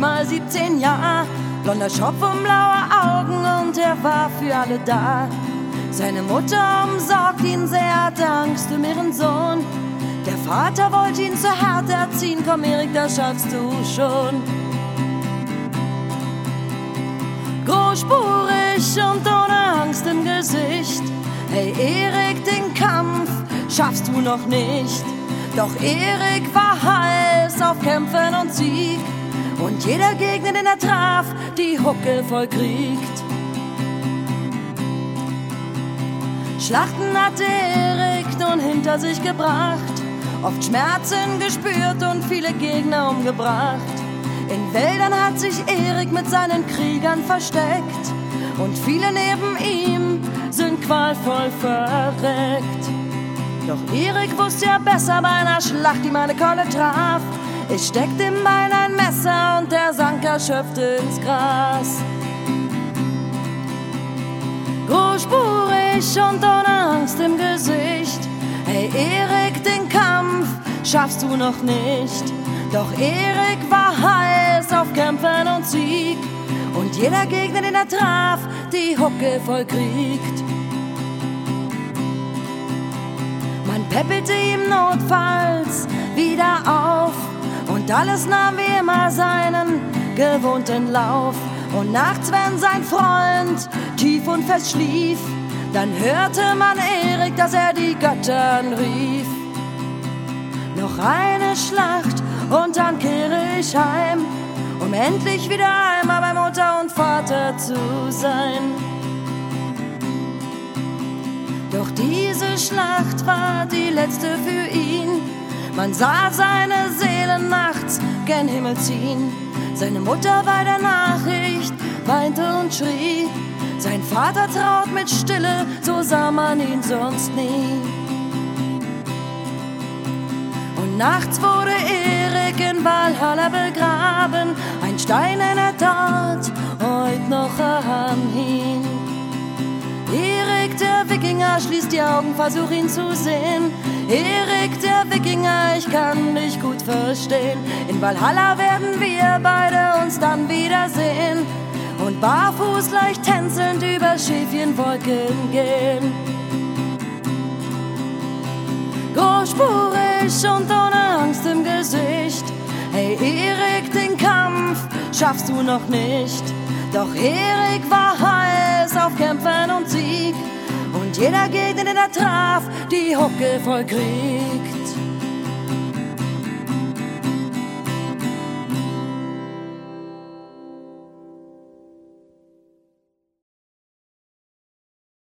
mal 17 Jahre. Blonder Schopf und blaue Augen und er war für alle da. Seine Mutter umsorgt ihn sehr, hatte Angst um ihren Sohn. Der Vater wollte ihn zur Härte erziehen, komm Erik, das schaffst du schon. Großspurig und ohne Angst im Gesicht. Hey Erik, den Kampf schaffst du noch nicht. Doch Erik war heiß auf Kämpfen und Sieg. Und jeder Gegner, den er traf, die Hucke voll kriegt. Schlachten hatte Erik nun hinter sich gebracht, oft Schmerzen gespürt und viele Gegner umgebracht. In Wäldern hat sich Erik mit seinen Kriegern versteckt und viele neben ihm sind qualvoll verreckt. Doch Erik wusste ja besser bei einer Schlacht, die meine Kolle traf. Es steckte im Bein ein Messer und der sank erschöpft ins Gras. Großspurig und ohne Angst im Gesicht. Hey Erik, den Kampf schaffst du noch nicht. Doch Erik war heiß auf Kämpfen und Sieg. Und jeder Gegner, den er traf, die Hucke voll kriegt. Man peppelte ihm notfalls wieder auf. Alles nahm wie immer seinen gewohnten Lauf. Und nachts, wenn sein Freund tief und fest schlief, dann hörte man Erik, dass er die Götter rief. Noch eine Schlacht und dann kehre ich heim, um endlich wieder einmal bei Mutter und Vater zu sein. Doch diese Schlacht war die letzte für ihn. Man sah seine Seele nachts gen Himmel ziehen. Seine Mutter bei der Nachricht weinte und schrie. Sein Vater traut mit Stille, so sah man ihn sonst nie. Und nachts wurde Erik in Valhalla begraben. Ein Stein erinnert dort heut noch an ihn. Erik der Wikinger schließt die Augen, versuch ihn zu sehen. Erik der Wikinger, ich kann dich gut verstehen. In Valhalla werden wir beide uns dann wiedersehen und barfuß leicht tänzelnd über Schäfchenwolken gehen. Großspurig und ohne Angst im Gesicht. Hey Erik, den Kampf schaffst du noch nicht. Doch Erik war heiß auf Kämpfen und Sieg. Jeder Gegner, den er traf, die Hucke voll kriegt.